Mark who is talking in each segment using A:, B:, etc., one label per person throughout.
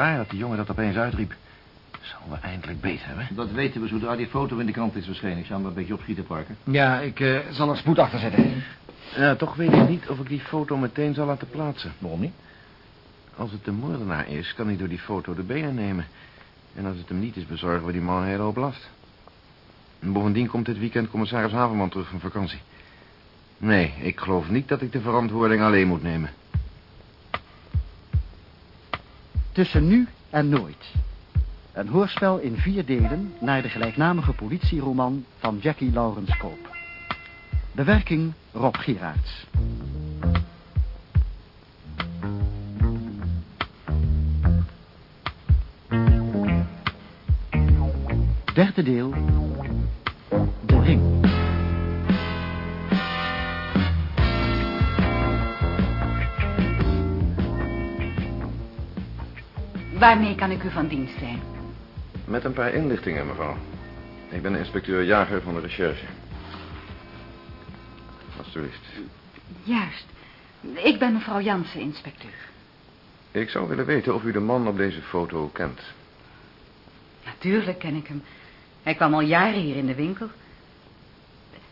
A: raar dat die jongen dat opeens uitriep. Zal we eindelijk beet hebben?
B: Dat weten we zodra die foto in de krant is verschenen. Ik zou hem een beetje opschieten, Parker.
C: Ja, ik eh, zal er spoed achter zetten.
A: Ja, toch weet ik niet of ik die foto meteen zal laten plaatsen.
B: Waarom niet?
A: Als het de moordenaar is, kan hij door die foto de benen nemen. En als het hem niet is, bezorgen we die man een hele hoop last. En bovendien komt dit weekend commissaris Haverman terug van vakantie. Nee, ik geloof niet dat ik de verantwoording alleen moet nemen.
D: Tussen nu en nooit. Een hoorspel in vier delen naar de gelijknamige politieroman van Jackie Lawrence Koop. Bewerking Rob Gieraerts. Derde deel.
E: Waarmee kan ik u van dienst zijn?
A: Met een paar inlichtingen, mevrouw. Ik ben inspecteur Jager van de recherche. Alsjeblieft.
E: Juist. Ik ben mevrouw Jansen, inspecteur.
A: Ik zou willen weten of u de man op deze foto kent.
E: Natuurlijk ken ik hem. Hij kwam al jaren hier in de winkel.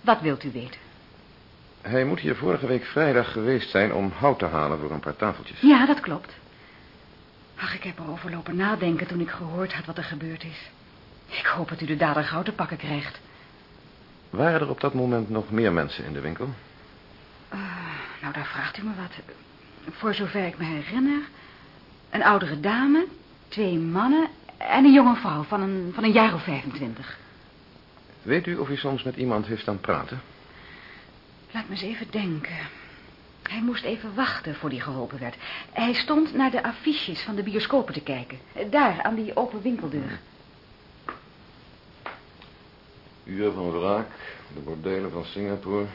E: Wat wilt u weten?
A: Hij moet hier vorige week vrijdag geweest zijn om hout te halen voor een paar tafeltjes.
E: Ja, dat klopt. Ach, ik heb erover lopen nadenken toen ik gehoord had wat er gebeurd is. Ik hoop dat u de dader gauw te pakken krijgt.
A: Waren er op dat moment nog meer mensen in de winkel?
E: Uh, nou, daar vraagt u me wat. Voor zover ik me herinner... een oudere dame, twee mannen en een jonge vrouw van een, van een jaar of 25.
A: Weet u of u soms met iemand heeft staan praten?
E: Laat me eens even denken. Hij moest even wachten voor hij geholpen werd. Hij stond naar de affiches van de bioscopen te kijken. Daar, aan die open winkeldeur.
A: Uur van wraak, de bordelen van Singapore,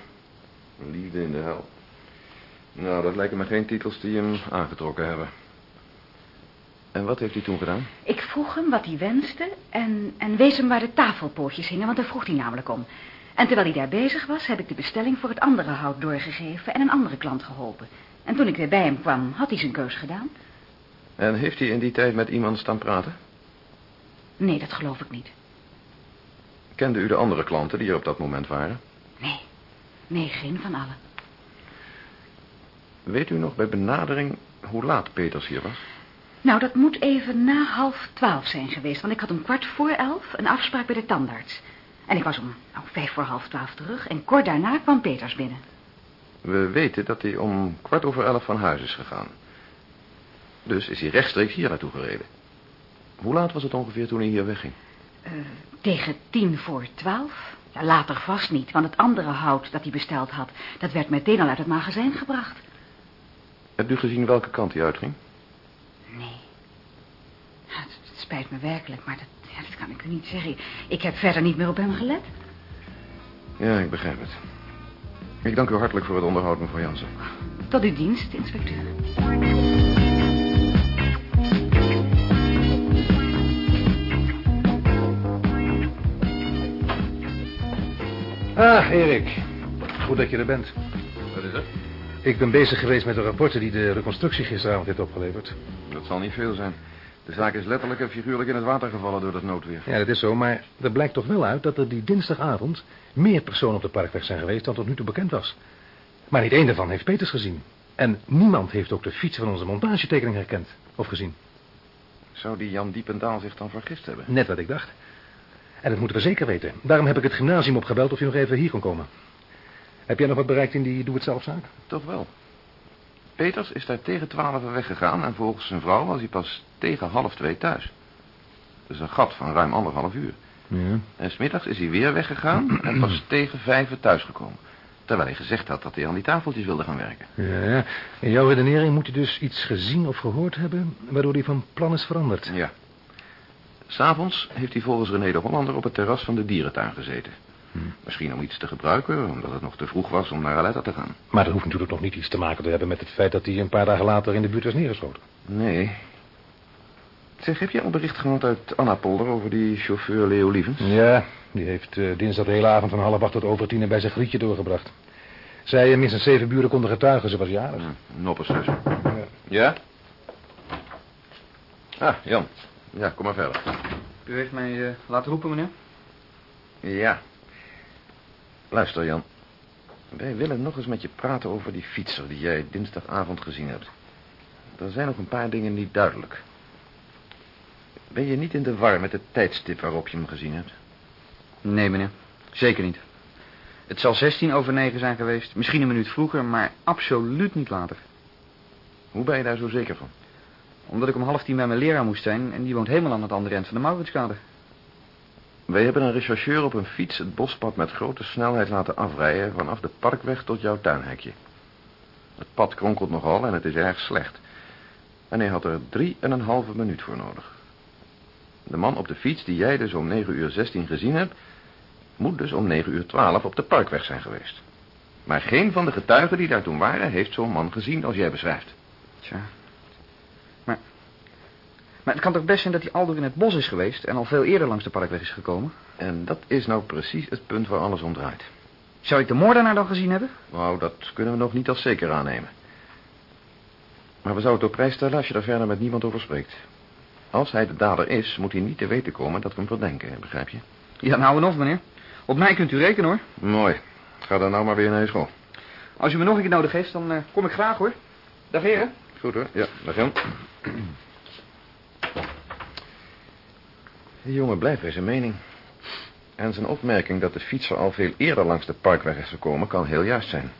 A: liefde in de hel. Nou, dat lijken me geen titels die hem aangetrokken hebben. En wat heeft hij toen gedaan?
E: Ik vroeg hem wat hij wenste en, en wees hem waar de tafelpootjes hingen, want daar vroeg hij namelijk om. En terwijl hij daar bezig was, heb ik de bestelling voor het andere hout doorgegeven en een andere klant geholpen. En toen ik weer bij hem kwam, had hij zijn keus gedaan.
A: En heeft hij in die tijd met iemand staan praten?
E: Nee, dat geloof ik niet.
A: Kende u de andere klanten die er op dat moment waren?
E: Nee, nee, geen van allen.
A: Weet u nog bij benadering hoe laat Peters hier was?
E: Nou, dat moet even na half twaalf zijn geweest, want ik had om kwart voor elf een afspraak bij de tandarts. En ik was om nou, vijf voor half twaalf terug en kort daarna kwam Peters binnen.
A: We weten dat hij om kwart over elf van huis is gegaan. Dus is hij rechtstreeks hier naartoe gereden. Hoe laat was het ongeveer toen hij hier wegging?
E: Uh, tegen tien voor twaalf. Ja, later vast niet, want het andere hout dat hij besteld had... dat werd meteen al uit het magazijn gebracht.
A: Hebt u gezien welke kant hij uitging?
E: Nee. Het, het, spijt me werkelijk, maar dat, ja, dat kan ik u niet zeggen. Ik heb verder niet meer op hem gelet.
A: Ja, ik begrijp het. Ik dank u hartelijk voor het onderhoud, mevrouw Jansen.
E: Tot uw dienst, inspecteur.
C: Ah, Erik. Goed dat je er bent.
A: Wat is er?
C: Ik ben bezig geweest met de rapporten die de reconstructie gisteravond heeft opgeleverd.
A: Dat zal niet veel zijn. De zaak is letterlijk en figuurlijk in het water gevallen door dat noodweer.
C: Ja, dat is zo, maar er blijkt toch wel uit dat er die dinsdagavond... meer personen op de parkweg zijn geweest dan tot nu toe bekend was. Maar niet één daarvan heeft Peters gezien. En niemand heeft ook de fiets van onze montagetekening herkend of gezien.
A: Zou die Jan Diependaal zich dan vergist hebben?
C: Net wat ik dacht. En dat moeten we zeker weten. Daarom heb ik het gymnasium opgebeld of je nog even hier kon komen. Heb jij nog wat bereikt in die doe-het-zelfzaak?
A: Toch wel. Peters is daar tegen twaalf weggegaan... en volgens zijn vrouw was hij pas tegen half twee thuis. Dat is een gat van ruim anderhalf uur.
C: Ja.
A: En smiddags is hij weer weggegaan... en pas tegen vijf thuisgekomen. Terwijl hij gezegd had dat hij aan die tafeltjes wilde gaan werken.
C: Ja, in jouw redenering moet hij dus iets gezien of gehoord hebben... waardoor hij van plan is veranderd.
A: Ja. S'avonds heeft hij volgens René de Hollander op het terras van de dierentuin gezeten. Misschien om iets te gebruiken, omdat het nog te vroeg was om naar Aletta te gaan.
C: Maar dat hoeft natuurlijk nog niet iets te maken te hebben met het feit dat hij een paar dagen later in de buurt was neergeschoten.
A: Nee. Zeg, heb jij al bericht gehad uit Annapolder over die chauffeur Leo Lievens?
C: Ja, die heeft uh, dinsdag de hele avond van half acht tot over tien bij zijn grietje doorgebracht. Zij en minstens zeven buren konden getuigen, ze was jarig.
A: Ja, noppers dus.
C: Ja.
A: Ja? Ah, Jan. Ja, kom maar verder.
F: U heeft mij eh, laten roepen, meneer?
A: Ja. Luister, Jan. Wij willen nog eens met je praten over die fietser die jij dinsdagavond gezien hebt. Er zijn nog een paar dingen niet duidelijk. Ben je niet in de war met het tijdstip waarop je hem gezien hebt?
F: Nee, meneer. Zeker niet. Het zal 16 over 9 zijn geweest. Misschien een minuut vroeger, maar absoluut niet later.
A: Hoe ben je daar zo zeker van?
F: Omdat ik om half tien bij mijn leraar moest zijn... en die woont helemaal aan het andere eind van de Mauritskade.
A: Wij hebben een rechercheur op een fiets het bospad met grote snelheid laten afrijden... vanaf de parkweg tot jouw tuinhekje. Het pad kronkelt nogal en het is erg slecht. En hij had er drie en een halve minuut voor nodig. De man op de fiets die jij dus om 9 uur 16 gezien hebt... moet dus om 9 uur 12 op de parkweg zijn geweest. Maar geen van de getuigen die daar toen waren... heeft zo'n man gezien als jij beschrijft.
F: Tja. Maar... Het kan toch best zijn dat hij al door in het bos is geweest... en al veel eerder langs de parkweg is gekomen?
A: En dat is nou precies het punt waar alles om draait.
F: Zou ik de moordenaar dan gezien hebben?
A: Nou, dat kunnen we nog niet als zeker aannemen. Maar we zouden het op prijs stellen als je daar verder met niemand over spreekt. Als hij de dader is, moet hij niet te weten komen dat we hem verdenken, begrijp je?
F: Ja, nou en of, meneer. Op mij kunt u rekenen, hoor.
A: Mooi. Ga dan nou maar weer naar je school.
F: Als u me nog een keer nodig heeft, dan eh, kom ik graag, hoor. Dag, heren.
A: Goed hoor, ja, dag Jan. Die jongen blijft bij zijn mening. En zijn opmerking dat de fietser al veel eerder langs de parkweg is gekomen... kan heel juist zijn.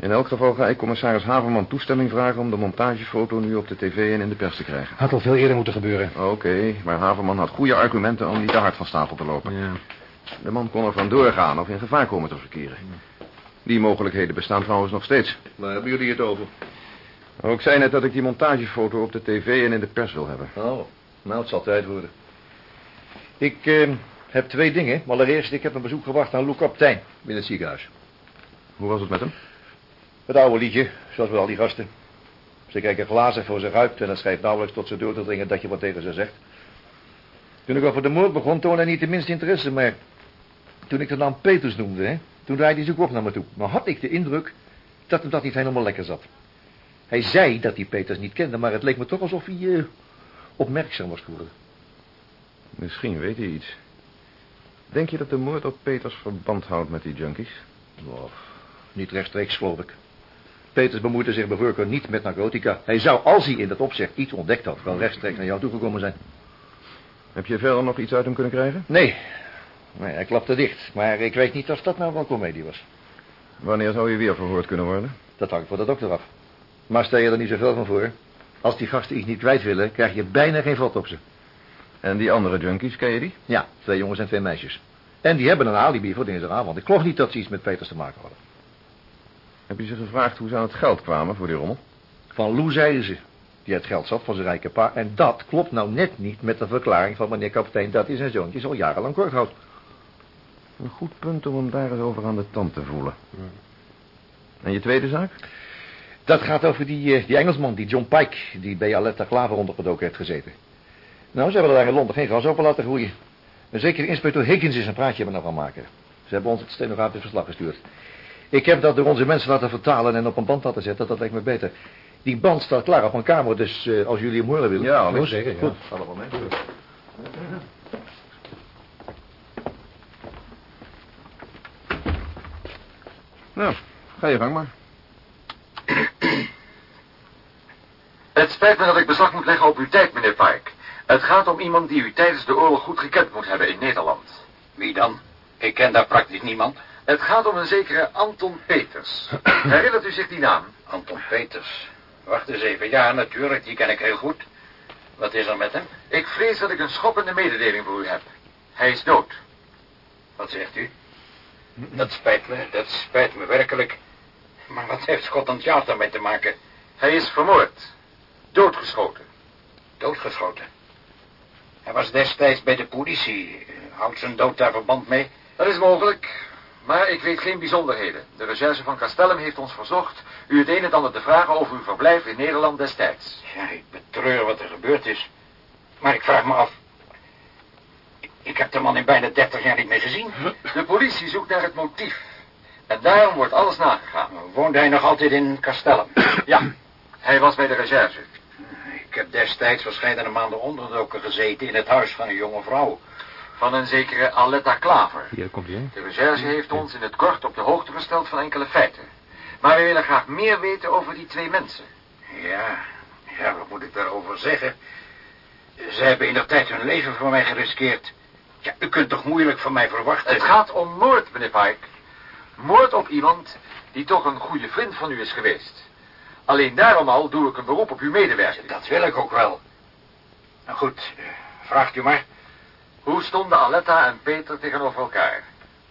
A: In elk geval ga ik commissaris Haverman toestemming vragen... om de montagefoto nu op de tv en in de pers te krijgen.
C: Had al veel eerder moeten gebeuren.
A: Oké, maar Haverman had goede argumenten om niet te hard van stapel te lopen.
C: Ja.
A: De man kon er vandoor gaan of in gevaar komen te verkeren. Die mogelijkheden bestaan trouwens nog steeds.
B: Waar hebben jullie het over?
A: Ook ik zei net dat ik die montagefoto op de tv en in de pers wil hebben.
B: Oh, nou, het zal tijd worden. Ik eh, heb twee dingen. Maar allereerst, ik heb een bezoek gebracht aan Lou Kaptein in het ziekenhuis.
A: Hoe was het met hem?
B: Het oude liedje, zoals bij al die gasten. Ze kijken glazen voor zich uit en het schijnt nauwelijks tot ze door te dringen dat je wat tegen ze zegt. Toen ik over de moord begon, toonde hij niet de minste interesse, maar toen ik de naam Peters noemde, hè, toen draaide hij zich ook naar me toe. Maar had ik de indruk dat hem dat niet helemaal lekker zat. Hij zei dat hij Peters niet kende, maar het leek me toch alsof hij eh, opmerkzaam was geworden.
A: Misschien weet hij iets. Denk je dat de moord op Peters verband houdt met die junkies?
B: Oh, niet rechtstreeks, geloof ik. Peters bemoeide zich bij voorkeur niet met narcotica. Hij zou, als hij in dat opzicht iets ontdekt had, wel rechtstreeks naar jou toegekomen zijn.
A: Heb je verder nog iets uit hem kunnen krijgen?
B: Nee. nee, hij klapte dicht. Maar ik weet niet of dat nou wel comedie was.
A: Wanneer zou je weer verhoord kunnen worden?
B: Dat hangt voor de dokter af. Maar stel je er niet zoveel van voor. Als die gasten iets niet kwijt willen, krijg je bijna geen vat op ze.
A: En die andere junkies, ken je die?
B: Ja, twee jongens en twee meisjes. En die hebben een alibi voor dinsdagavond. Ik geloof niet dat ze iets met Peters te maken hadden.
A: Heb je ze gevraagd hoe ze aan het geld kwamen voor die rommel?
B: Van Lou zeiden ze. Die het geld zat van zijn rijke pa. En dat klopt nou net niet met de verklaring van meneer kapitein... dat hij zijn zoontjes al jarenlang kort houdt.
A: Een goed punt om hem daar eens over aan de tand te voelen. En je tweede zaak?
B: Dat gaat over die, eh, die Engelsman, die John Pike... die bij Aletta Klaver ondergedoken heeft gezeten. Nou, ze hebben er daar in Londen geen gras over laten groeien. En zeker inspecteur Higgins is een praatje met ervan maken. Ze hebben ons het stenografisch verslag gestuurd. Ik heb dat door onze mensen laten vertalen en op een band laten zetten. Dat lijkt me beter. Die band staat klaar op mijn kamer, dus eh, als jullie hem horen willen...
A: Ja, alles.
C: Oh, zeker, ja.
A: Allemaal mee. Nou, ga je gang maar.
G: Het spijt me dat ik beslag moet leggen op uw tijd, meneer Pike. Het gaat om iemand die u tijdens de oorlog goed gekend moet hebben in Nederland.
H: Wie dan? Ik ken daar praktisch niemand.
G: Het gaat om een zekere Anton Peters. Herinnert u zich die naam?
H: Anton Peters. Wacht eens even. Ja, natuurlijk, die ken ik heel goed. Wat is er met hem?
G: Ik vrees dat ik een schokkende mededeling voor u heb. Hij is dood.
H: Wat zegt u? Dat spijt me, dat spijt me werkelijk. Maar wat heeft Scotland Yard daarmee te maken?
G: Hij is vermoord. Doodgeschoten.
H: Doodgeschoten. Hij was destijds bij de politie. Houdt zijn dood daar verband mee?
G: Dat is mogelijk, maar ik weet geen bijzonderheden. De recherche van Castellum heeft ons verzocht u het een en ander te vragen over uw verblijf in Nederland destijds.
H: Ja, ik betreur wat er gebeurd is. Maar ik vraag me af... Ik, heb de man in bijna 30 jaar niet meer gezien.
G: De politie zoekt naar het motief. En daarom wordt alles nagegaan.
H: Woonde hij nog altijd in Castellum?
G: Ja, hij was bij de recherche.
H: Ik heb destijds verschillende maanden onderdoken gezeten in het huis van een jonge vrouw.
G: Van een zekere Aletta Klaver.
C: Hier komt hij?
G: De recherche heeft ons in het kort op de hoogte gesteld van enkele feiten. Maar we willen graag meer weten over die twee mensen.
H: Ja, ja, wat moet ik daarover zeggen? Ze hebben in de tijd hun leven voor mij geriskeerd. Ja, u kunt toch moeilijk van mij verwachten...
G: Het gaat om moord, meneer Pike. Moord op iemand die toch een goede vriend van u is geweest. Alleen daarom al doe ik een beroep op uw medewerking.
H: Dat wil ik ook wel. Nou goed, eh, vraagt u maar.
G: Hoe stonden Aletta en Peter tegenover elkaar?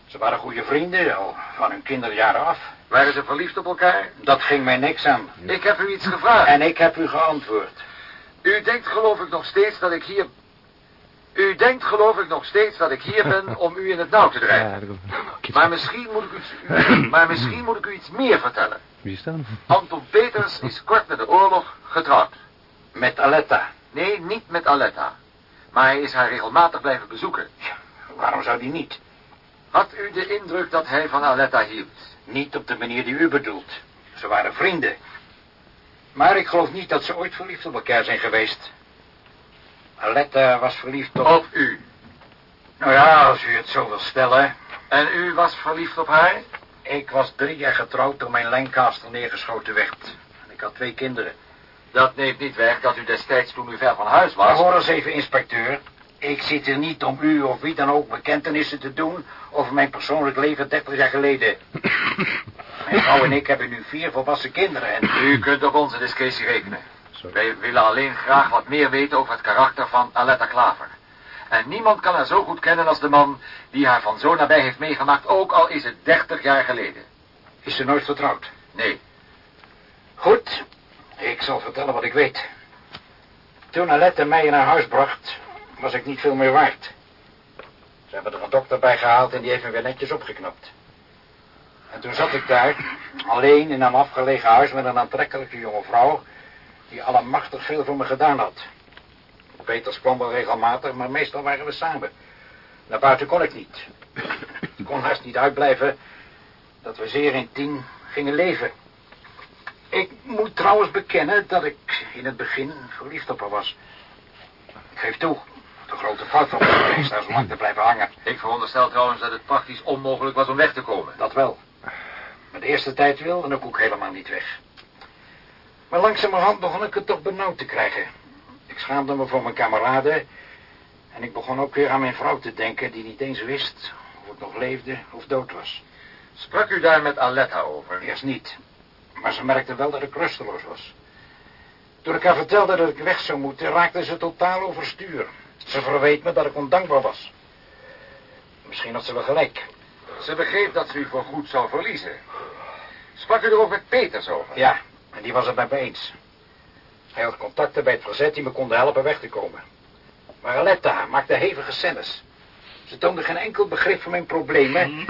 H: Ze waren goede vrienden, al van hun kinderjaren af.
G: Waren ze verliefd op elkaar?
H: Dat ging mij niks aan.
G: Ik heb u iets gevraagd.
H: En ik heb u geantwoord.
G: U denkt geloof ik nog steeds dat ik hier... U denkt geloof ik nog steeds dat ik hier ben om u in het nauw te drijven. Maar misschien moet ik u, maar misschien moet ik u iets meer vertellen.
C: Wie is dat?
G: Anton Peters is kort na de oorlog getrouwd.
H: Met Aletta.
G: Nee, niet met Aletta. Maar hij is haar regelmatig blijven bezoeken.
H: Waarom zou die niet?
G: Had u de indruk dat hij van Aletta hield?
H: Niet op de manier die u bedoelt. Ze waren vrienden. Maar ik geloof niet dat ze ooit verliefd op elkaar zijn geweest. Aletta was verliefd op...
G: Op u.
H: Nou ja, als u het zo wil stellen.
G: En u was verliefd op haar?
H: Ik was drie jaar getrouwd toen mijn Lancaster neergeschoten werd. En ik had twee kinderen.
G: Dat neemt niet weg dat u destijds toen u ver van huis
H: Maar
G: was...
H: hoor eens even, inspecteur. Ik zit hier niet om u of wie dan ook bekentenissen te doen... over mijn persoonlijk leven 30 jaar geleden. Mijn vrouw en ik hebben nu vier volwassen kinderen en...
G: U kunt op onze discretie rekenen. Wij willen alleen graag wat meer weten over het karakter van Aletta Klaver. En niemand kan haar zo goed kennen als de man die haar van zo nabij heeft meegemaakt, ook al is het 30 jaar geleden.
H: Is ze nooit getrouwd?
G: Nee,
H: Goed, ik zal vertellen wat ik weet. Toen Alette mij in haar huis bracht, was ik niet veel meer waard. Ze hebben er een dokter bij gehaald en die heeft me weer netjes opgeknapt. En toen zat ik daar, alleen in een afgelegen huis met een aantrekkelijke jonge vrouw, die allemachtig veel voor me gedaan had. Peters kwam wel regelmatig, maar meestal waren we samen. Naar buiten kon ik niet. Ik kon haast niet uitblijven dat we zeer intiem gingen leven. Ik moet trouwens bekennen dat ik in het begin verliefd op haar was. Ik geef toe, de grote fout van me geweest daar zo lang te blijven hangen.
G: ik veronderstel trouwens dat het praktisch onmogelijk was om weg te komen.
H: Dat wel. Maar de eerste tijd wilde ik ook helemaal niet weg. Maar langzamerhand begon ik het toch benauwd te krijgen. Ik schaamde me voor mijn kameraden. En ik begon ook weer aan mijn vrouw te denken... die niet eens wist of ik nog leefde of dood was.
G: Sprak u daar met Aletta over?
H: Eerst niet. Maar ze merkte wel dat ik rusteloos was. Toen ik haar vertelde dat ik weg zou moeten... raakte ze totaal overstuur. Ze verweet me dat ik ondankbaar was. Misschien had ze wel gelijk.
G: Ze begreep dat ze u voor goed zou verliezen. Sprak u er ook met Peters over?
H: Ja, en die was het met me eens. Hij had contacten bij het verzet die me konden helpen weg te komen. Maar Aletta maakte hevige scènes. Ze toonde geen enkel begrip van mijn problemen.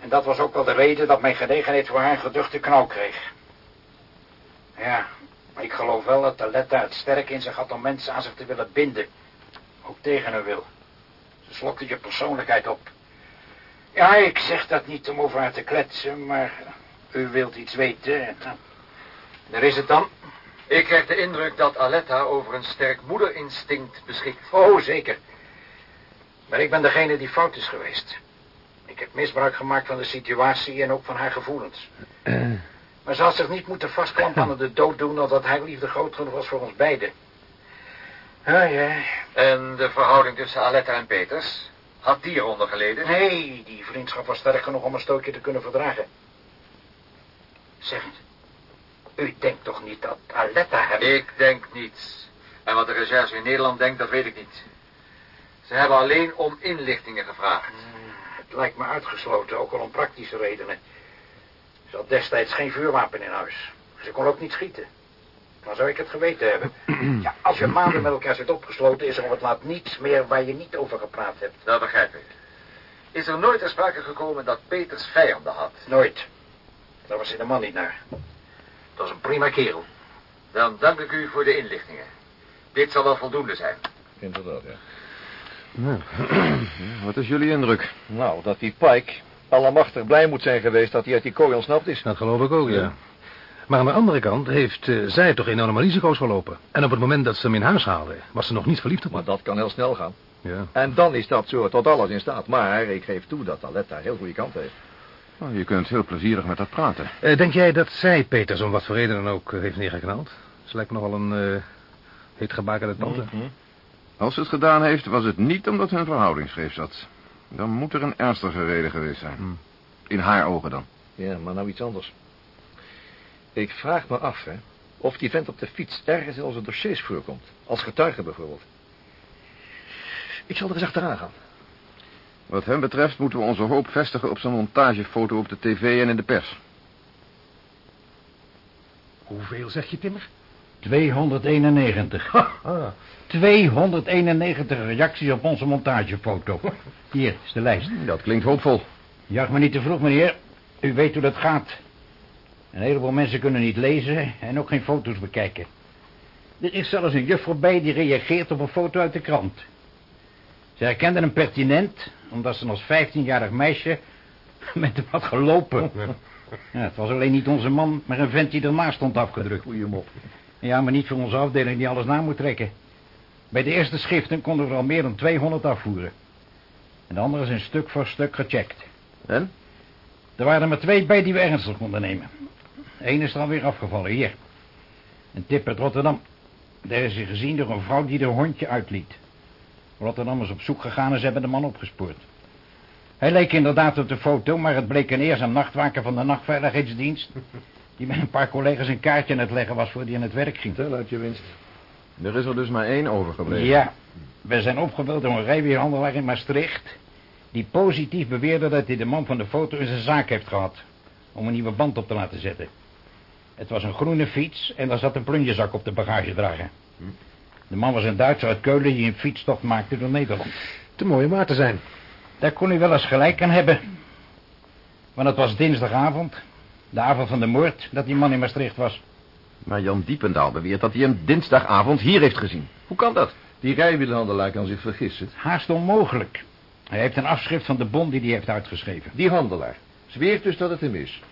H: En dat was ook wel de reden dat mijn genegenheid voor haar een geduchte knauw kreeg. Ja, maar ik geloof wel dat Aletta het sterk in zich had om mensen aan zich te willen binden. Ook tegen hun wil. Ze slokte je persoonlijkheid op. Ja, ik zeg dat niet om over haar te kletsen, maar u wilt iets weten. Daar is het dan.
G: Ik krijg de indruk dat Aletta over een sterk moederinstinct beschikt.
H: Oh, zeker. Maar ik ben degene die fout is geweest. Ik heb misbruik gemaakt van de situatie en ook van haar gevoelens. Maar ze had zich niet moeten vastklampen aan de dood doen... omdat haar liefde groot genoeg was voor ons beiden. Ah, ja.
G: En de verhouding tussen Aletta en Peters? Had die eronder geleden?
H: Nee, die vriendschap was sterk genoeg om een stootje te kunnen verdragen. Zeg, u denkt toch niet dat Aletta hem...
G: Ik denk niets. En wat de recherche in Nederland denkt, dat weet ik niet. Ze hebben alleen om inlichtingen gevraagd.
H: Het lijkt me uitgesloten, ook al om praktische redenen. Ze had destijds geen vuurwapen in huis. Ze kon ook niet schieten. Dan zou ik het geweten hebben. Ja, als je maanden met elkaar zit opgesloten... is er op het laat niets meer waar je niet over gepraat hebt.
G: Dat begrijp ik. Is er nooit ter sprake gekomen dat Peters vijanden had?
H: Nooit. Daar was hij de man niet naar. Dat was een prima kerel.
G: Dan dank ik u voor de inlichtingen. Dit zal wel voldoende zijn.
B: Inderdaad, ja.
A: Nou, ja, wat is jullie indruk?
B: Nou, dat die Pike allemachtig blij moet zijn geweest dat hij uit die kooi ontsnapt is.
C: Dat geloof ik ook, ja. Maar aan de andere kant heeft eh, zij toch enorme risico's gelopen. En op het moment dat ze hem in huis haalde, was ze nog niet verliefd op
B: Maar
C: hem.
B: dat kan heel snel gaan.
C: Ja.
B: En dan is dat soort tot alles in staat. Maar ik geef toe dat Aletta heel goede kant heeft.
A: Oh, je kunt heel plezierig met haar praten.
C: Eh, denk jij dat zij Peters om wat voor reden dan ook eh, heeft neergeknald? Ze lijkt me nogal een uh, heet gebakerde tante.
A: Als ze het gedaan heeft, was het niet omdat hun verhouding scheef zat. Dan moet er een ernstige reden geweest zijn.
C: Hmm.
A: In haar ogen dan.
B: Ja, maar nou iets anders. Ik vraag me af, hè, of die vent op de fiets ergens in onze dossiers voorkomt. Als getuige bijvoorbeeld. Ik zal er eens achteraan gaan.
A: Wat hem betreft moeten we onze hoop vestigen op zijn montagefoto op de tv en in de pers.
C: Hoeveel zeg je, Timmer?
I: 291.
C: Ah,
I: 291 reacties op onze montagefoto. Hier is de lijst.
A: Dat klinkt hoopvol.
I: Jaag me niet te vroeg, meneer. U weet hoe dat gaat. Een heleboel mensen kunnen niet lezen en ook geen foto's bekijken. Er is zelfs een juffrouw bij die reageert op een foto uit de krant. Ze herkende hem pertinent, omdat ze als 15-jarig meisje met hem had gelopen. Ja, het was alleen niet onze man, maar een vent die ernaast stond afgedrukt.
B: Goeie mop.
I: Ja, maar niet voor onze afdeling die alles na moet trekken. Bij de eerste schriften konden we er al meer dan 200 afvoeren. En de andere zijn stuk voor stuk gecheckt.
A: En?
I: Er waren er maar twee bij die we ernstig konden nemen. Eén is er alweer afgevallen, hier. Een tip uit Rotterdam. Daar is hij gezien door een vrouw die er hondje uitliet. Rotterdam is op zoek gegaan en ze hebben de man opgespoord. Hij leek inderdaad op de foto, maar het bleek een eerzaam nachtwaker van de nachtveiligheidsdienst... die met een paar collega's een kaartje aan het leggen was voor hij aan het werk ging.
B: Tel uit je winst.
A: Er is er dus maar één overgebleven.
I: Ja, we zijn opgebeld door een rijweerhandelaar in Maastricht... die positief beweerde dat hij de man van de foto in zijn zaak heeft gehad... om een nieuwe band op te laten zetten. Het was een groene fiets en daar zat een plunjezak op de bagagedrager. De man was een Duitser uit Keulen die een fietstocht maakte door Nederland.
C: te mooi om waar te zijn.
I: Daar kon u wel eens gelijk aan hebben. Want het was dinsdagavond, de avond van de moord, dat die man in Maastricht was.
A: Maar Jan Diependaal beweert dat hij hem dinsdagavond hier heeft gezien. Hoe kan dat?
B: Die rijwielenhandelaar kan zich vergissen.
I: Haast onmogelijk. Hij heeft een afschrift van de bon die hij heeft uitgeschreven.
B: Die handelaar zweert dus dat het hem is.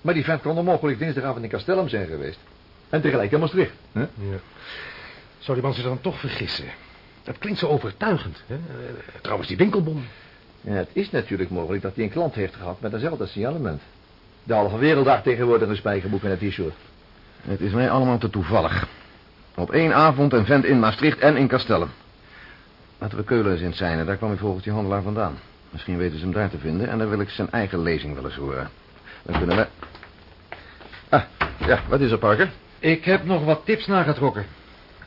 B: Maar die vent kon onmogelijk dinsdagavond in Castellum zijn geweest. En tegelijk in Maastricht. Hè?
C: Ja. Zou die man zich dan toch vergissen? Dat klinkt zo overtuigend. Hè? Eh, trouwens, die winkelbom.
B: Ja, het is natuurlijk mogelijk dat hij een klant heeft gehad met eenzelfde signalement. De halve wereld daar tegenwoordig een spijkerboek en een t-shirt.
A: Het is mij allemaal te toevallig. Op één avond een vent in Maastricht en in Castellum. Laten we Keulen eens in zijn. Daar kwam hij volgens die handelaar vandaan. Misschien weten ze hem daar te vinden en dan wil ik zijn eigen lezing wel eens horen. Dan kunnen we... Ah, ja, wat is er, Parker?
F: Ik heb nog wat tips nagetrokken.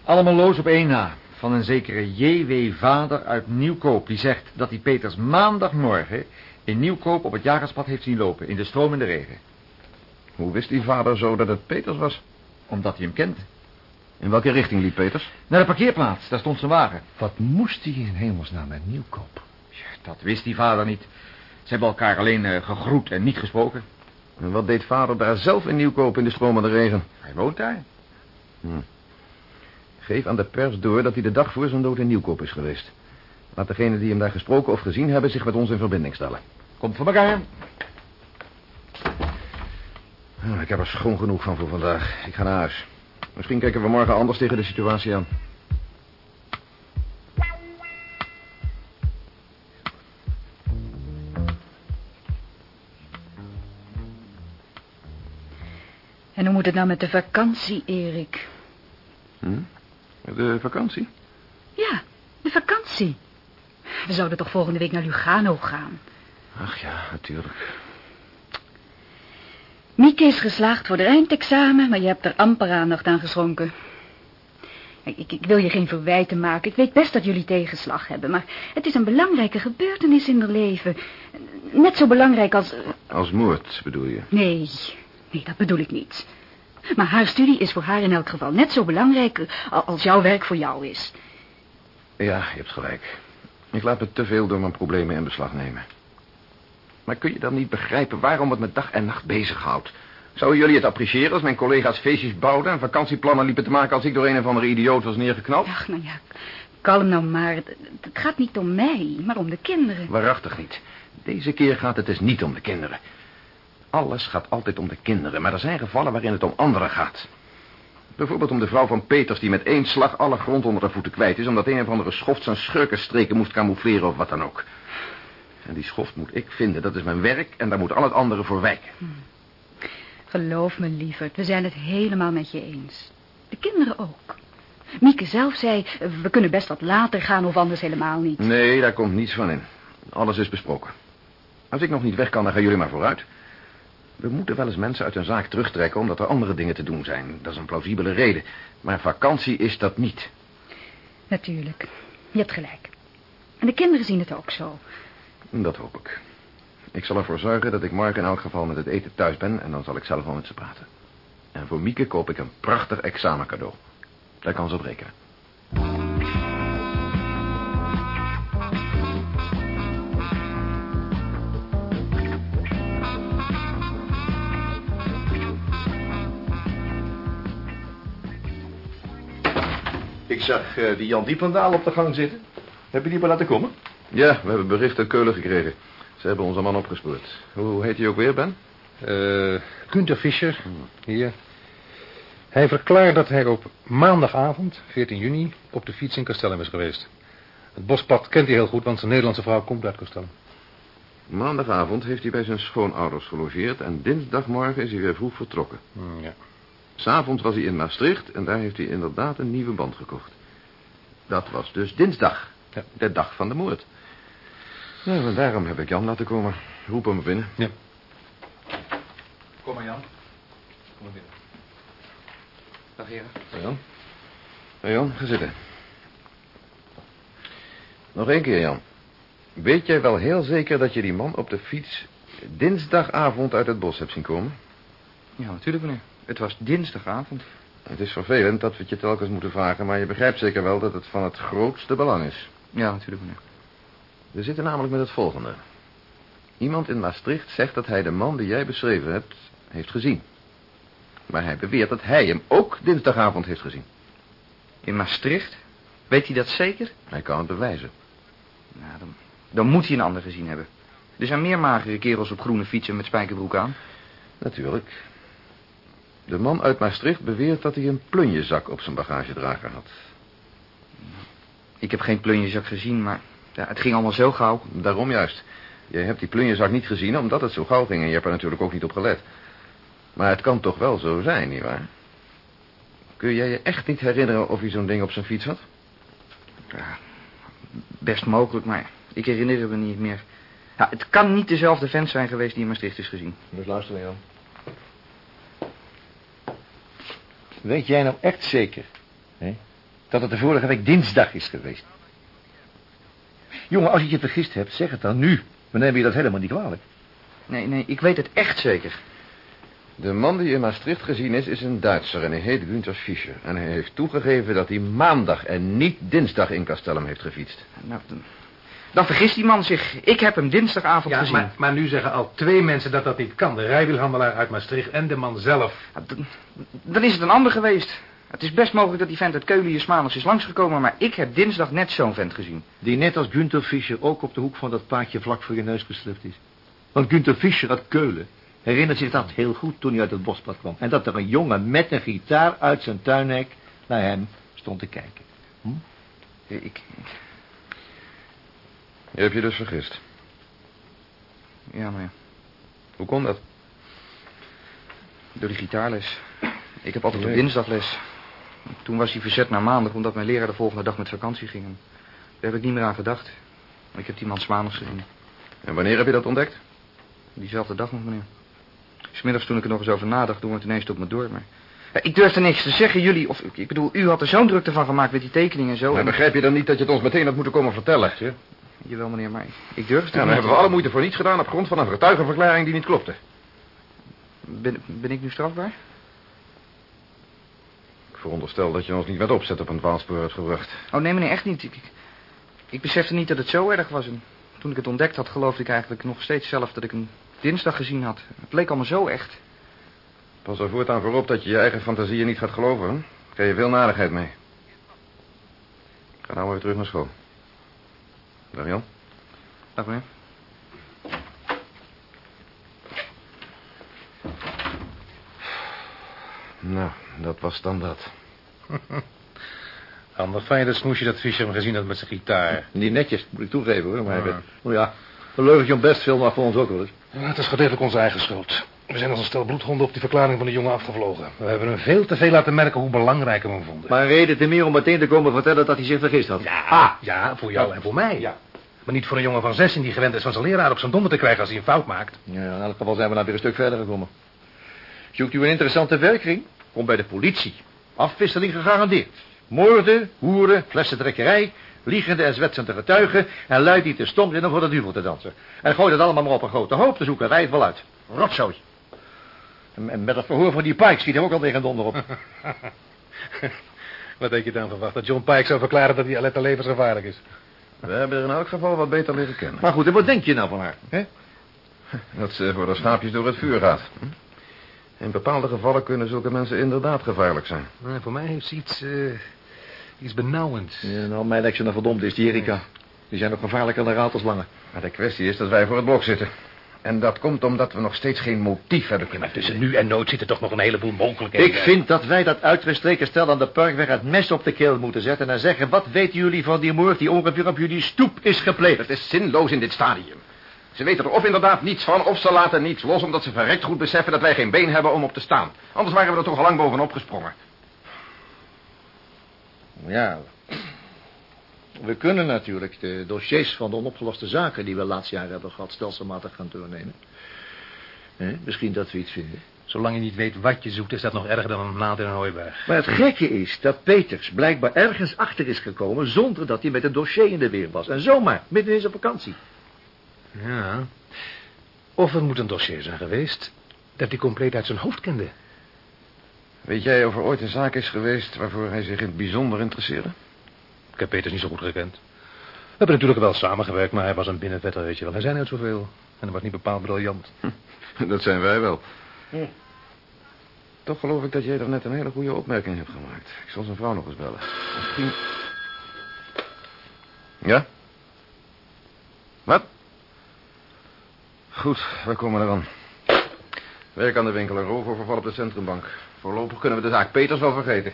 F: Allemaal loos op één na. Van een zekere J.W. Vader uit Nieuwkoop. Die zegt dat hij Peters maandagmorgen in Nieuwkoop op het jagerspad heeft zien lopen. In de stromende regen.
A: Hoe wist die vader zo dat het Peters was?
F: Omdat hij hem kent.
A: In welke richting liep Peters?
F: Naar de parkeerplaats. Daar stond zijn wagen.
B: Wat moest hij in hemelsnaam met Nieuwkoop?
F: Ja, dat wist die vader niet. Ze hebben elkaar alleen eh, gegroet en niet gesproken.
A: En wat deed vader daar zelf in Nieuwkoop in de stromende regen?
F: Hij woont daar.
A: Geef aan de pers door dat hij de dag voor zijn dood in Nieuwkoop is geweest. Laat degenen die hem daar gesproken of gezien hebben zich met ons in verbinding stellen.
F: Komt voor elkaar.
A: Nou, ik heb er schoon genoeg van voor vandaag. Ik ga naar huis. Misschien kijken we morgen anders tegen de situatie aan.
J: En hoe moet het nou met de vakantie, Erik?
A: Hm? De vakantie?
J: Ja, de vakantie. We zouden toch volgende week naar Lugano gaan.
A: Ach ja, natuurlijk.
J: Mieke is geslaagd voor de eindexamen, maar je hebt er amper aandacht aan geschonken. Ik, ik, wil je geen verwijten maken. Ik weet best dat jullie tegenslag hebben, maar het is een belangrijke gebeurtenis in haar leven. Net zo belangrijk als... eh,
A: Als moord, bedoel je?
J: Nee, nee, dat bedoel ik niet. Maar haar studie is voor haar in elk geval net zo belangrijk eh, als jouw werk voor jou is.
A: Ja, je hebt gelijk. Ik laat me te veel door mijn problemen in beslag nemen. Maar kun je dan niet begrijpen waarom het me dag en nacht bezighoudt? Zouden jullie het appreciëren als mijn collega's feestjes bouwden... en vakantieplannen liepen te maken als ik door een of andere idioot was neergeknald?
J: Ach, nou ja, kalm nou maar. Het, het gaat niet om mij, maar om de kinderen.
A: Waarachtig niet. Deze keer gaat het dus niet om de kinderen. Alles gaat altijd om de kinderen, maar er zijn gevallen waarin het om anderen gaat. Bijvoorbeeld om de vrouw van Peters die met één slag alle grond onder haar voeten kwijt is... omdat een of andere schoft zijn schurkenstreken moest camoufleren of wat dan ook. En die schoft moet ik vinden, dat is mijn werk en daar moet al het andere voor wijken.
E: Geloof me, lieverd, we zijn het helemaal met je eens. De kinderen ook. Mieke zelf zei, we kunnen best wat later gaan of anders helemaal niet.
A: Nee, daar komt niets van in. Alles is besproken. Als ik nog niet weg kan, dan gaan jullie maar vooruit. We moeten wel eens mensen uit een zaak terugtrekken omdat er andere dingen te doen zijn. Dat is een plausibele reden. Maar vakantie is dat niet.
E: Natuurlijk, je hebt gelijk. En de kinderen zien het ook zo.
A: Dat hoop ik. Ik zal ervoor zorgen dat ik morgen in elk geval met het eten thuis ben... en dan zal ik zelf wel met ze praten. En voor Mieke koop ik een prachtig examencadeau. Daar kan ze op rekenen.
B: Ik zag eh, die Jan Diependaal op de gang zitten. Heb je die maar laten komen?
A: Ja, we hebben bericht uit Keulen gekregen. Ze hebben onze man opgespoord. Hoe heet hij ook weer, Ben?
C: Eh, Gunther Fischer, hier. Hij verklaart dat hij op maandagavond, 14 juni, op de fiets in Castellum is geweest. Het bospad kent hij heel goed, want zijn Nederlandse vrouw komt uit Castellum.
A: Maandagavond heeft hij bij zijn schoonouders gelogeerd... en dinsdagmorgen is hij weer vroeg vertrokken.
C: Hmm, ja.
A: S'avonds was hij in Maastricht en daar heeft hij inderdaad een nieuwe band gekocht. Dat was dus dinsdag,
C: Ja.
A: de dag van de moord. Nou, en daarom heb ik Jan laten komen. Roep hem binnen.
C: Ja.
F: Kom maar, Jan. Kom maar binnen. Dag, heren.
A: Hey Jan. Hey Jan, ga zitten. Nog één keer, Jan. Weet jij wel heel zeker dat je die man op de fiets... dinsdagavond uit het bos hebt zien komen?
K: Ja, natuurlijk, meneer. Het was dinsdagavond.
A: Het is vervelend dat we het je telkens moeten vragen... maar je begrijpt zeker wel dat het van het grootste belang is.
K: Ja, natuurlijk, meneer.
A: We zitten namelijk met het volgende. Iemand in Maastricht zegt dat hij de man die jij beschreven hebt... heeft gezien. Maar hij beweert dat hij hem ook dinsdagavond heeft gezien.
K: In Maastricht? Weet hij dat zeker?
A: Hij kan het bewijzen.
K: Nou, dan, dan moet hij een ander gezien hebben. Er zijn meer magere kerels op groene fietsen met spijkerbroek aan.
A: Natuurlijk. De man uit Maastricht beweert dat hij een plunjezak op zijn bagagedrager had.
K: Ik heb geen plunjezak gezien, maar ja, het ging allemaal zo gauw.
A: Daarom juist. Jij hebt die plunjezak niet gezien omdat het zo gauw ging... en je hebt er natuurlijk ook niet op gelet. Maar het kan toch wel zo zijn, nietwaar? Kun jij je echt niet herinneren of hij zo'n ding op zijn fiets had?
K: Ja, best mogelijk, maar ik herinner het me niet meer. Ja, het kan niet dezelfde vent zijn geweest die in Maastricht is gezien.
B: Dus luister, Jan. Weet jij nou echt zeker... Hè, dat het de vorige week dinsdag is geweest? Jongen, als je je vergist hebt, zeg het dan nu. We nemen je dat helemaal niet kwalijk.
K: Nee, nee, ik weet het echt zeker.
A: De man die in Maastricht gezien is, is een Duitser en hij heet Günther Fischer. En hij heeft toegegeven dat hij maandag en niet dinsdag in Castellum heeft gefietst.
K: Nou, dan, vergist die man zich. Ik heb hem dinsdagavond
C: Ja,
K: gezien.
C: maar, maar nu zeggen al twee mensen dat dat niet kan. De rijwielhandelaar uit Maastricht en de man zelf.
K: Ja, dan, dan is het een ander geweest. Het is best mogelijk dat die vent uit Keulen hier maandags is langsgekomen... maar ik heb dinsdag net zo'n vent gezien.
B: Die net als Günther Fischer ook op de hoek van dat paadje vlak voor je neus geslipt is. Want Günther Fischer uit Keulen herinnert zich dat heel goed toen hij uit het bospad kwam. En dat er een jongen met een gitaar uit zijn tuinhek naar hem stond te kijken.
K: Ik, ik-
A: Je hebt je dus vergist.
K: ja, maar ja,
A: Hoe kon dat?
K: door die gitaarles. Ik heb altijd op dinsdag les. Toen was hij verzet naar maandag... omdat mijn leraar de volgende dag met vakantie ging. Daar heb ik niet meer aan gedacht. Ik heb die man maandags gezien.
A: En wanneer heb je dat ontdekt?
K: Diezelfde dag nog, meneer. Smiddags toen ik er nog eens over nadacht, toen het ineens op me door. Maar ja, ik durfde niks te zeggen, jullie. Of ik bedoel, u had er zo'n drukte van gemaakt met die tekeningen en zo.
A: Maar
K: en-
A: begrijp je dan niet dat je het ons meteen had moeten komen vertellen? Ja,
K: Jawel, meneer, maar ik durfde
A: dan
K: niet.
A: hebben we alle moeite voor niets gedaan op grond van een getuigenverklaring die niet klopte.
K: Ben, ben ik nu strafbaar?
A: Ik veronderstel dat je ons niet met opzet op een dwaalspoor hebt gebracht.
K: Oh, nee, meneer, echt niet. Ik, ik, ik besefte niet dat het zo erg was. En toen ik het ontdekt had, geloofde ik eigenlijk nog steeds zelf dat ik een dinsdag gezien had. Het leek allemaal zo echt.
A: Pas er voortaan voor op dat je je eigen fantasieën niet gaat geloven. Hè? Krijg je veel nadigheid mee. Ga nou maar weer terug naar school. Dag Jan.
K: Dag meneer.
A: Nou, dat was dan dat.
C: Ander fijn dat smoesje dat Fischer hem gezien had met zijn gitaar.
B: Niet netjes, moet ik toegeven hoor. Maar
C: ja.
B: Oh ja, een leugentje om best veel maar voor ons ook wel eens.
C: Het is gedeeltelijk onze eigen schuld. We zijn als een stel bloedhonden op die verklaring van de jongen afgevlogen. We hebben hem veel te veel laten merken hoe belangrijk we hem vonden.
B: Maar reden te meer om meteen te komen vertellen dat hij zich vergist had.
C: Ja,
B: ah.
C: ja voor jou en voor mij. Maar niet voor een jongen van 16 die gewend is van zijn leraar op zijn donder te krijgen als hij een fout maakt.
B: Ja, in elk geval zijn we nou weer een stuk verder gekomen. Zoekt u een interessante werkring? Kom bij de politie. Afwisseling gegarandeerd. Moorden, hoeren, flessentrekkerij, liegende en zwetsende getuigen... en luid die te stom zijn om voor de duivel te dansen. En gooi dat allemaal maar op een grote hoop, dan zoeken wij het wel uit. Rotzooi. En, met het verhoor van die Pike schiet er ook al tegen donder op.
C: Wat denk je dan verwacht? Dat John Pike zou verklaren dat hij Aletta levensgevaarlijk is.
A: We hebben er in elk geval wat beter leren kennen.
B: Maar goed, en wat denk je nou van haar? Hè?
A: Dat ze voor de schaapjes door het vuur gaat. Hm? In bepaalde gevallen kunnen zulke mensen inderdaad gevaarlijk zijn.
C: Nee, voor mij heeft ze iets, eh, iets benauwends.
B: Ja, nou, mijn lijkt ze nou verdomd is, die Erika. Die zijn nog gevaarlijker dan ratelslangen.
A: Maar de kwestie is dat wij voor het blok zitten. En dat komt omdat we nog steeds geen motief hebben kunnen
C: Maar tussen nu en nooit zitten toch nog een heleboel mogelijkheden.
B: Ik vind dat wij dat uitgestreken stel aan de parkweg het mes op de keel moeten zetten... en zeggen, wat weten jullie van die moord die ongeveer op jullie stoep is gepleegd?
A: Het is zinloos in dit stadium. Ze weten er of inderdaad niets van, of ze laten niets los... omdat ze verrekt goed beseffen dat wij geen been hebben om op te staan. Anders waren we er toch al lang bovenop gesprongen.
B: Ja, we kunnen natuurlijk de dossiers van de onopgeloste zaken... die we laatst jaar hebben gehad, stelselmatig gaan doornemen. Hè, misschien dat we iets vinden.
C: Zolang je niet weet wat je zoekt, is dat nog erger dan een naald in een hooiberg.
B: Maar het gekke is dat Peters blijkbaar ergens achter is gekomen... zonder dat hij met een dossier in de weer was. En zomaar, midden in zijn vakantie.
C: Ja. Of het moet een dossier zijn geweest dat hij compleet uit zijn hoofd kende.
A: Weet jij of er ooit een zaak is geweest waarvoor hij zich in het bijzonder interesseerde?
C: Ik heb Peters niet zo goed gekend. We hebben natuurlijk wel samengewerkt, maar hij was een binnenvetter, weet je wel. Hij zei nooit zoveel. En hij was niet bepaald briljant.
A: Dat zijn wij wel. Toch geloof ik dat jij er net een hele goede opmerking hebt gemaakt. Ik zal zijn vrouw nog eens bellen. Misschien... Ja? Wat? Goed, we komen eraan. Werk aan de winkel en roofoverval op de centrumbank. Voorlopig kunnen we de zaak Peters wel vergeten.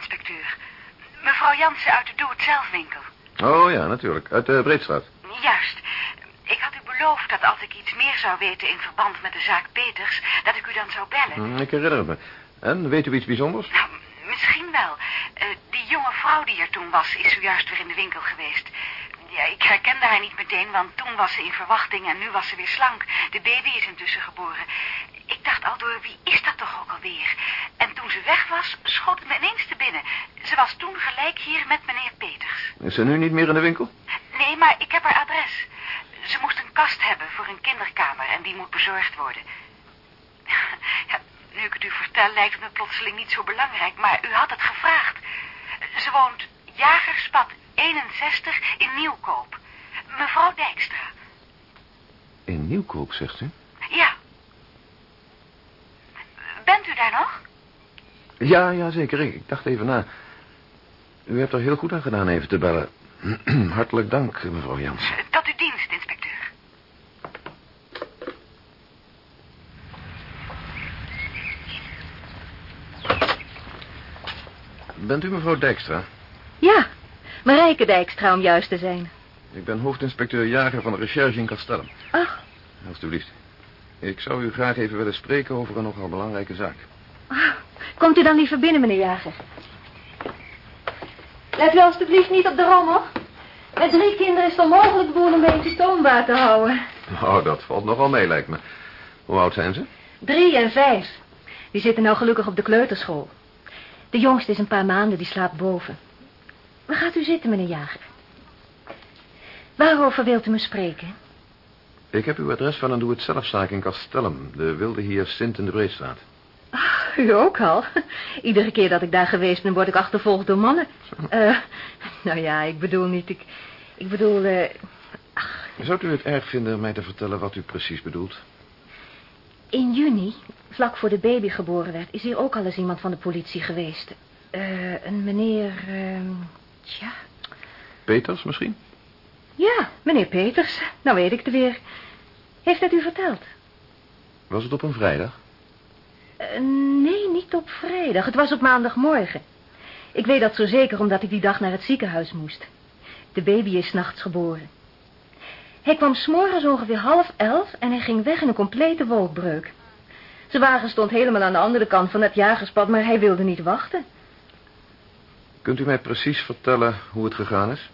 E: Inspecteur. Mevrouw Jansen uit de Doe-het-zelf-winkel.
A: Oh ja, natuurlijk. Uit de Breedstraat.
E: Juist. Ik had u beloofd dat als ik iets meer zou weten in verband met de zaak Peters... dat ik u dan zou bellen.
A: Hm, Ik herinner het me. En, weet u iets bijzonders?
E: Nou, misschien wel. Eh, die jonge vrouw die er toen was, is zojuist weer in de winkel geweest. Ja, ik herkende haar niet meteen, want toen was ze in verwachting en nu was ze weer slank. De baby is intussen geboren. Ik dacht al door, wie is dat toch ook alweer? En toen ze weg was, schoot het me ineens te binnen. Ze was toen gelijk hier met meneer Peters.
A: Is ze nu niet meer in de winkel?
E: Nee, maar ik heb haar adres. Ze moest een kast hebben voor een kinderkamer en die moet bezorgd worden. Ja, nu ik het u vertel, lijkt het me plotseling niet zo belangrijk, maar u had het gevraagd. Ze woont Jagerspad 61 in Nieuwkoop. Mevrouw Dijkstra.
A: In Nieuwkoop, zegt u?
E: Ja. Bent u daar nog?
A: Ja, ja, zeker. Ik, dacht even na. U hebt er heel goed aan gedaan even te bellen. Hartelijk dank, mevrouw Jans.
E: Tot uw dienst, inspecteur.
A: Bent u mevrouw Dijkstra?
L: Ja, Marijke Dijkstra om juist te zijn.
A: Ik ben hoofdinspecteur Jager van de recherche in Castellum.
L: Ach,
A: Alsjeblieft. Ik zou u graag even willen spreken over een nogal belangrijke zaak.
L: komt u dan liever binnen, meneer Jager. Let u alstublieft niet op de rommel. Met drie kinderen is het onmogelijk de boel een beetje toonbaar te houden.
A: Oh, dat valt nogal mee, lijkt me. Hoe oud zijn ze?
L: Drie en vijf. Die zitten nou gelukkig op de kleuterschool. De jongste is een paar maanden, die slaapt boven. Waar gaat u zitten, meneer Jager? Waarover wilt u me spreken?
A: Ik heb uw adres van een doe-het-zelfzaak in Castellum. De wilde hier Sint in de Breedstraat.
L: U ook al. Iedere keer dat ik daar geweest ben, word ik achtervolgd door mannen. Eh, nou ja, ik bedoel niet... Ik, ik bedoel... eh, ach,
A: Zou u het erg vinden mij te vertellen wat u precies bedoelt?
L: In juni, vlak voor de baby geboren werd, is hier ook al eens iemand van de politie geweest. Eh, een meneer... ehm, tja,
A: Peters misschien?
L: Ja, meneer Peters. Nou weet ik het weer. Heeft het u verteld?
A: Was het op een vrijdag?
L: Eh, nee, niet op vrijdag. Het was op maandagmorgen. Ik weet dat zo zeker omdat ik die dag naar het ziekenhuis moest. De baby is 's nachts geboren. Hij kwam s'morgens ongeveer half elf en hij ging weg in een complete wolkbreuk. Zijn wagen stond helemaal aan de andere kant van het jagerspad, maar hij wilde niet wachten.
A: Kunt u mij precies vertellen hoe het gegaan is?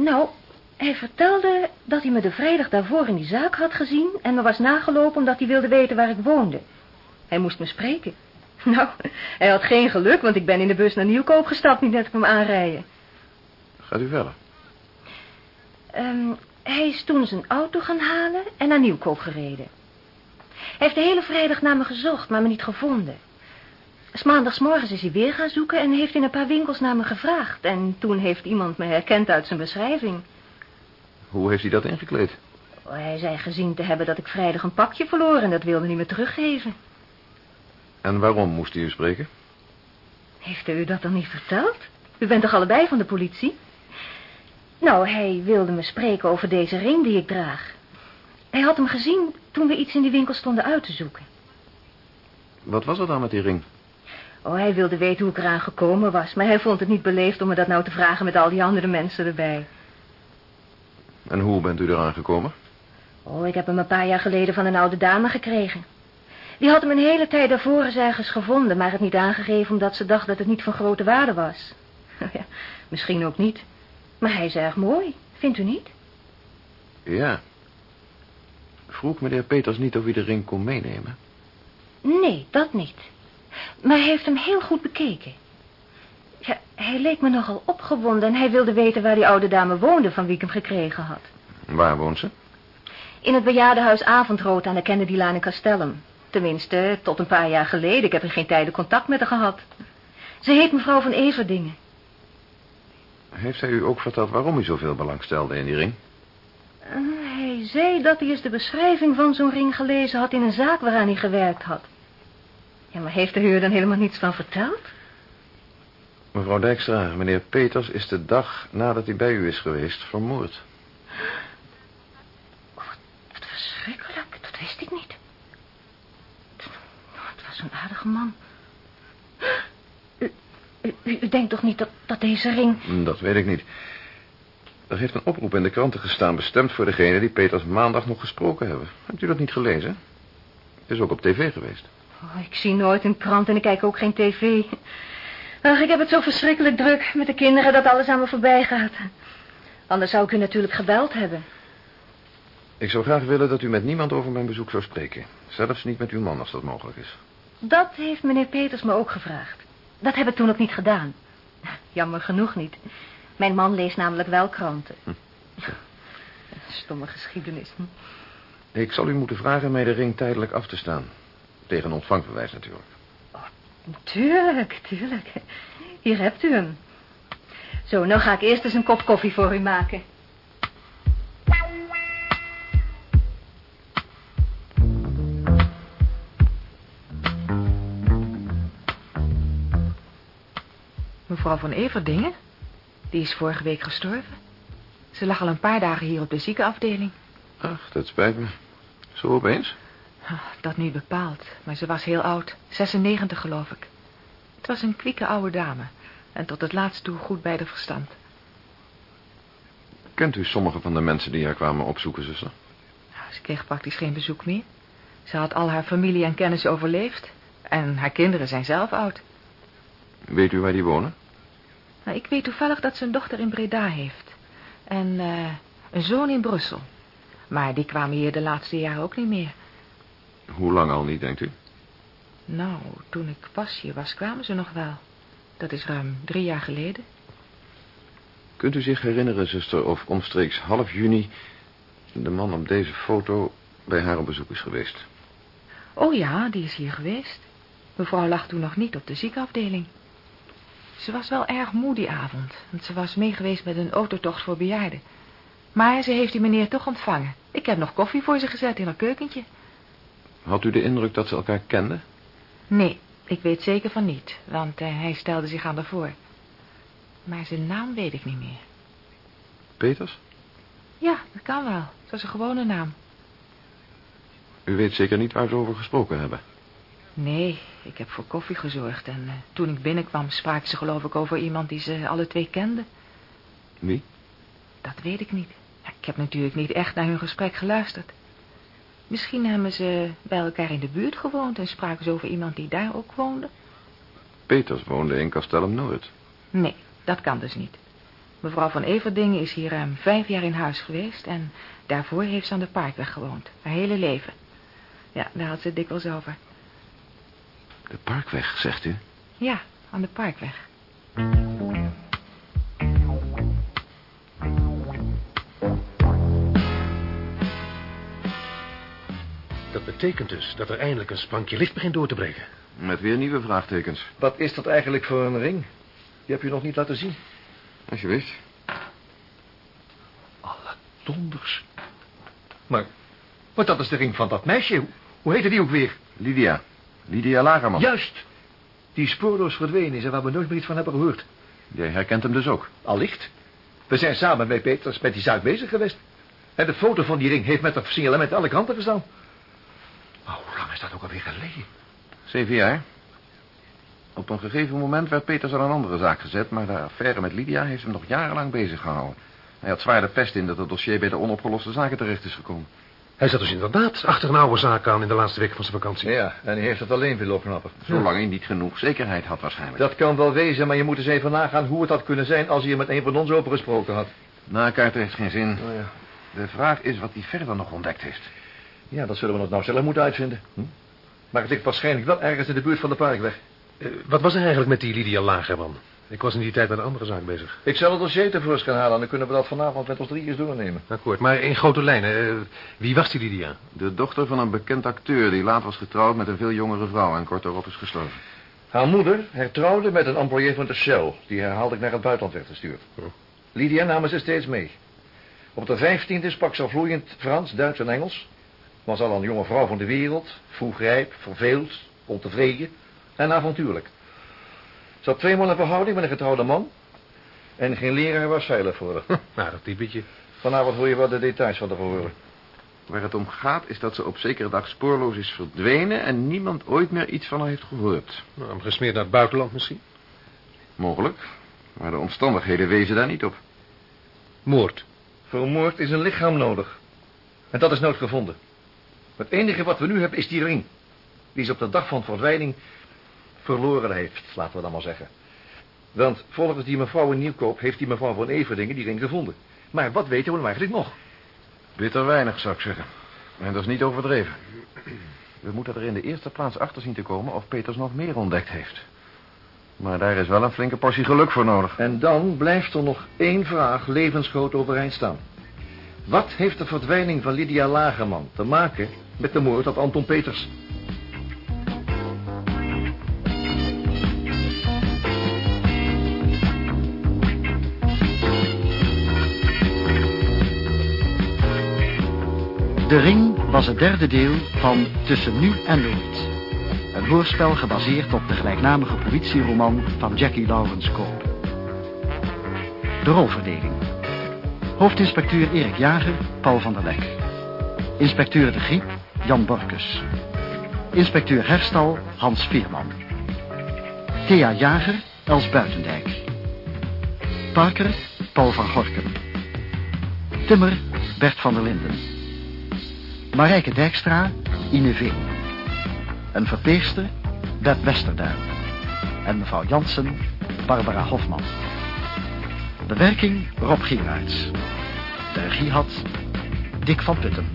L: Nou, hij vertelde dat hij me de vrijdag daarvoor in die zaak had gezien... en me was nagelopen omdat hij wilde weten waar ik woonde. Hij moest me spreken. Nou, hij had geen geluk, want ik ben in de bus naar Nieuwkoop gestapt... niet net ik hem aanrijden.
A: Gaat u verder?
L: Ehm, hij is toen zijn auto gaan halen en naar Nieuwkoop gereden. Hij heeft de hele vrijdag naar me gezocht, maar me niet gevonden. S maandagsmorgens is hij weer gaan zoeken en heeft in een paar winkels naar me gevraagd. En toen heeft iemand me herkend uit zijn beschrijving.
A: Hoe heeft hij dat ingekleed?
L: Hij zei gezien te hebben dat ik vrijdag een pakje verloor en dat wilde hij me teruggeven.
A: En waarom moest hij u spreken?
L: Heeft u dat dan niet verteld? U bent toch allebei van de politie? Nou, hij wilde me spreken over deze ring die ik draag. Hij had hem gezien toen we iets in die winkel stonden uit te zoeken.
A: Wat was er dan met die ring?
L: Oh, hij wilde weten hoe ik eraan gekomen was, maar hij vond het niet beleefd om me dat nou te vragen met al die andere mensen erbij.
A: En hoe bent u eraan gekomen?
L: Oh, ik heb hem een paar jaar geleden van een oude dame gekregen. Die had hem een hele tijd daarvoor eens ergens gevonden, maar het niet aangegeven omdat ze dacht dat het niet van grote waarde was. ja, misschien ook niet. Maar hij is erg mooi, vindt u niet?
A: Ja. Vroeg meneer Peters niet of u de ring kon meenemen?
L: Nee, dat niet. Maar hij heeft hem heel goed bekeken. Ja, hij leek me nogal opgewonden en hij wilde weten waar die oude dame woonde van wie ik hem gekregen had.
A: Waar woont ze?
L: In het bejaardenhuis Avondrood aan de Kennedylaan in Castellum. Tenminste, tot een paar jaar geleden. Ik heb er geen tijden contact met haar gehad. Ze heet mevrouw van Everdingen.
A: Heeft hij u ook verteld waarom u zoveel belang stelde in die ring?
L: Uh, hij zei dat hij eens de beschrijving van zo'n ring gelezen had in een zaak waaraan hij gewerkt had. Ja, maar heeft u er dan helemaal niets van verteld?
A: Mevrouw Dijkstra, meneer Peters is de dag nadat hij bij u is geweest vermoord.
L: Oh, wat verschrikkelijk, dat wist ik niet. Het was een aardige man. U, u, u, denkt toch niet dat, dat deze ring...
A: Dat weet ik niet. Er heeft een oproep in de kranten gestaan... bestemd voor degene die Peters maandag nog gesproken hebben. Hebt u dat niet gelezen? Het is ook op tv geweest.
L: Oh, ik zie nooit een krant en ik kijk ook geen tv. Ach, ik heb het zo verschrikkelijk druk met de kinderen dat alles aan me voorbij gaat. Anders zou ik u natuurlijk gebeld hebben.
A: Ik zou graag willen dat u met niemand over mijn bezoek zou spreken. Zelfs niet met uw man als dat mogelijk is.
L: Dat heeft meneer Peters me ook gevraagd. Dat heb ik toen ook niet gedaan. Jammer genoeg niet. Mijn man leest namelijk wel kranten. Hm. Stomme geschiedenis. Hm.
A: Ik zal u moeten vragen mij de ring tijdelijk af te staan. Tegen ontvangbewijs natuurlijk.
L: Oh, tuurlijk, tuurlijk. Hier hebt u hem. Zo, nou ga ik eerst eens een kop koffie voor u maken.
M: Mevrouw van Everdingen? Die is vorige week gestorven. Ze lag al een paar dagen hier op de ziekenafdeling.
A: Ach, dat spijt me. Zo opeens?
M: Dat niet bepaald, maar ze was heel oud. 96 geloof ik. Het was een kwieke oude dame. En tot het laatst toe goed bij de verstand.
A: Kent u sommige van de mensen die haar kwamen opzoeken, zuster?
M: Nou, ze kreeg praktisch geen bezoek meer. Ze had al haar familie en kennis overleefd. En haar kinderen zijn zelf oud.
A: Weet u waar die wonen?
M: Nou, ik weet toevallig dat ze een dochter in Breda heeft. En uh, een zoon in Brussel. Maar die kwamen hier de laatste jaren ook niet meer.
A: Hoe lang al niet, denkt u?
M: Nou, toen ik pas hier was, kwamen ze nog wel. Dat is ruim drie jaar geleden.
A: Kunt u zich herinneren, zuster, of omstreeks half juni... de man op deze foto bij haar op bezoek is geweest?
M: Oh ja, die is hier geweest. Mevrouw lag toen nog niet op de ziekenafdeling. Ze was wel erg moe die avond, want ze was meegeweest met een autotocht voor bejaarden. Maar ze heeft die meneer toch ontvangen. Ik heb nog koffie voor ze gezet in haar keukentje.
A: Had u de indruk dat ze elkaar kenden?
M: Nee, ik weet zeker van niet, want eh, hij stelde zich aan voor. Maar zijn naam weet ik niet meer.
A: Peters?
M: Ja, dat kan wel. Dat is een gewone naam.
A: U weet zeker niet waar ze over gesproken hebben?
M: Nee, ik heb voor koffie gezorgd en uh, toen ik binnenkwam spraken ze geloof ik over iemand die ze alle twee kenden.
A: Wie?
M: Dat weet ik niet. Ik heb natuurlijk niet echt naar hun gesprek geluisterd. Misschien hebben ze bij elkaar in de buurt gewoond en spraken ze over iemand die daar ook woonde.
A: Peters woonde in Castellum Noord.
M: Nee, dat kan dus niet. Mevrouw van Everdingen is hier ruim vijf jaar in huis geweest... en daarvoor heeft ze aan de Parkweg gewoond. Haar hele leven. Ja, daar had ze het dikwijls over.
A: De Parkweg, zegt u?
M: Ja, aan de Parkweg.
C: Betekent dus dat er eindelijk een sprankje licht begint door te breken.
A: Met weer nieuwe vraagtekens.
B: Wat is dat eigenlijk voor een ring? Die heb je nog niet laten zien.
A: Alsjeblieft.
B: Alle donders. Maar, maar dat is de ring van dat meisje. Hoe, heette die ook weer?
A: Lydia. Lydia Lagerman.
B: Juist. Die spoorloos verdwenen is en waar we nooit meer iets van hebben gehoord.
A: Jij herkent hem dus ook?
B: Allicht. We zijn samen bij Peters met die zaak bezig geweest. En de foto van die ring heeft met dat signalement alle kanten gestaan. Oh, hoe lang is dat ook alweer geleden?
A: Zeven jaar. Op een gegeven moment werd Peters aan een andere zaak gezet... maar de affaire met Lydia heeft hem nog jarenlang bezig gehouden. Hij had zwaar de pest in dat het dossier bij de onopgeloste zaken terecht is gekomen.
C: Hij zat dus inderdaad achter een oude zaak aan in de laatste week van zijn vakantie.
B: Ja, en hij heeft het alleen willen opknappen.
A: Zolang hij niet genoeg zekerheid had waarschijnlijk.
B: Dat kan wel wezen, maar je moet eens even nagaan hoe het had kunnen zijn... als hij er met een van ons over gesproken had.
A: Nakaarten heeft geen zin.
B: Oh, ja.
A: De vraag is wat hij verder nog ontdekt heeft.
B: Ja, dat zullen we nog nou zelf moeten uitvinden. Hm? Maar het ligt waarschijnlijk wel ergens in de buurt van de parkweg.
C: Uh, wat was er eigenlijk met die Lydia Lagerman? Ik was in die tijd met een andere zaak bezig.
B: Ik zal het dossier tevoorschijn halen en dan kunnen we dat vanavond met ons drieën doornemen.
C: Akkoord, maar in grote lijnen, uh, wie was die Lydia?
A: De dochter van een bekend acteur die laat was getrouwd met een veel jongere vrouw en kort daarop is gestorven.
B: Haar moeder hertrouwde met een employé van de Shell, die herhaaldelijk naar het buitenland werd gestuurd.
C: Oh.
B: Lydia namen ze steeds mee. Op de vijftiende sprak ze vloeiend Frans, Duits en Engels. Was al een jonge vrouw van de wereld, vroeg rijp, verveeld, ontevreden en avontuurlijk. Ze had tweemaal een verhouding met een getrouwde man. En geen leraar was veilig voor haar.
C: Nou, dat typetje.
B: Vanavond hoor je wel de details van de verhoren.
A: Waar het om gaat is dat ze op zekere dag spoorloos is verdwenen... en niemand ooit meer iets van haar heeft gehoord.
C: Nou, gesmeerd naar het buitenland misschien?
A: Mogelijk, maar de omstandigheden wezen daar niet op.
C: Moord.
B: Voor een moord is een lichaam nodig. En dat is nooit gevonden. Het enige wat we nu hebben is die ring. Die ze op de dag van verdwijning verloren heeft, laten we dan maar zeggen. Want volgens die mevrouw in Nieuwkoop heeft die mevrouw van Everdingen die ring gevonden. Maar wat weten we nou eigenlijk nog?
A: Bitter weinig, zou ik zeggen. En dat is niet overdreven. We moeten er in de eerste plaats achter zien te komen of Peters nog meer ontdekt heeft. Maar daar is wel een flinke portie geluk voor nodig.
B: En dan blijft er nog één vraag levensgroot overeind staan. Wat heeft de verdwijning van Lydia Lagerman te maken met de moord op Anton Peters?
D: De Ring was het derde deel van Tussen Nu en Nooit. Een hoorspel gebaseerd op de gelijknamige politieroman van Jackie Lawrence Koop. De rolverdeling. Hoofdinspecteur Erik Jager, Paul van der Lek. Inspecteur de Griep, Jan Borkus. Inspecteur Herstal, Hans Veerman. Thea Jager, Els Buitendijk. Parker, Paul van Gorkum. Timmer, Bert van der Linden. Marijke Dijkstra, Ine Veen. Een verpleegster, Bert Westerduin. En mevrouw Jansen, Barbara Hofman. Bewerking Rob Gieraerts. De regie had Dick van Putten.